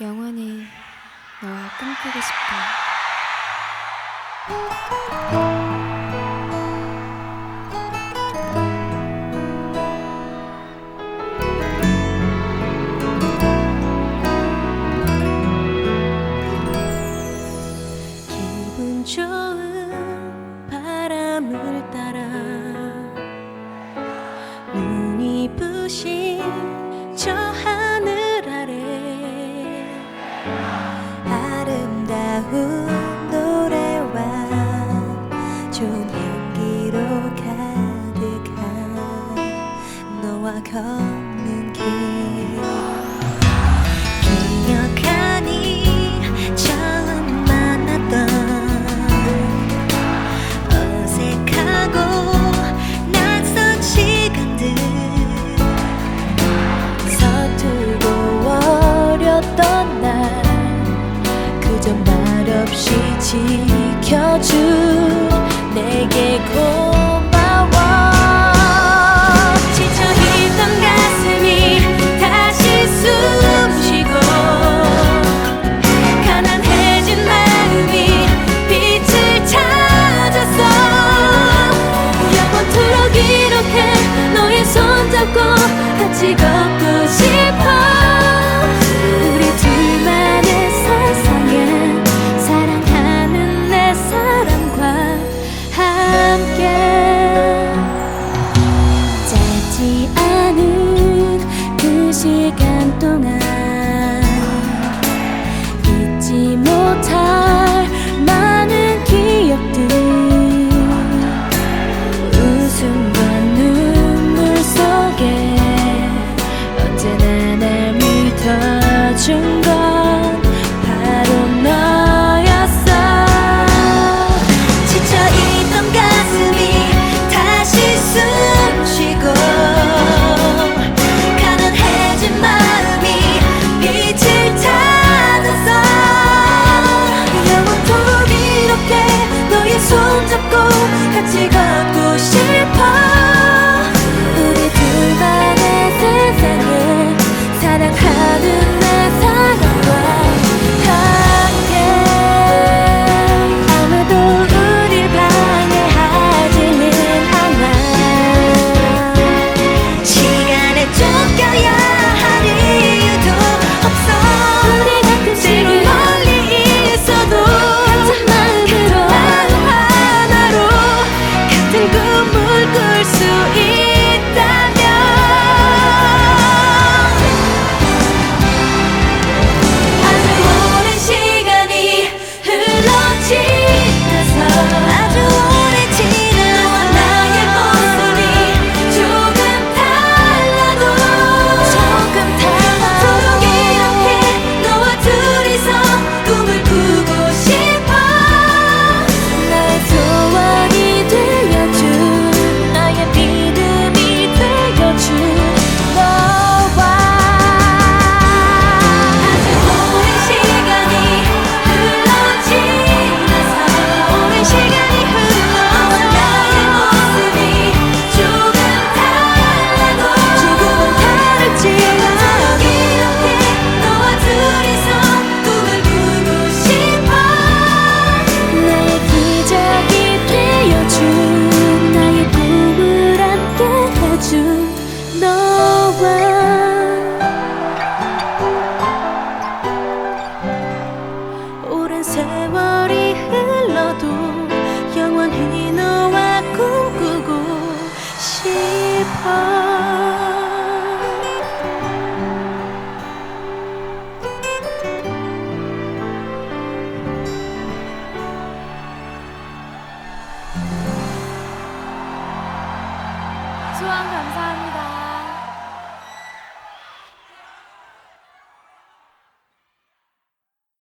영원히 너와 꿈꾸고 싶어. 좋은 바람을 따라 눈이 부신 저 하늘 중. Suami.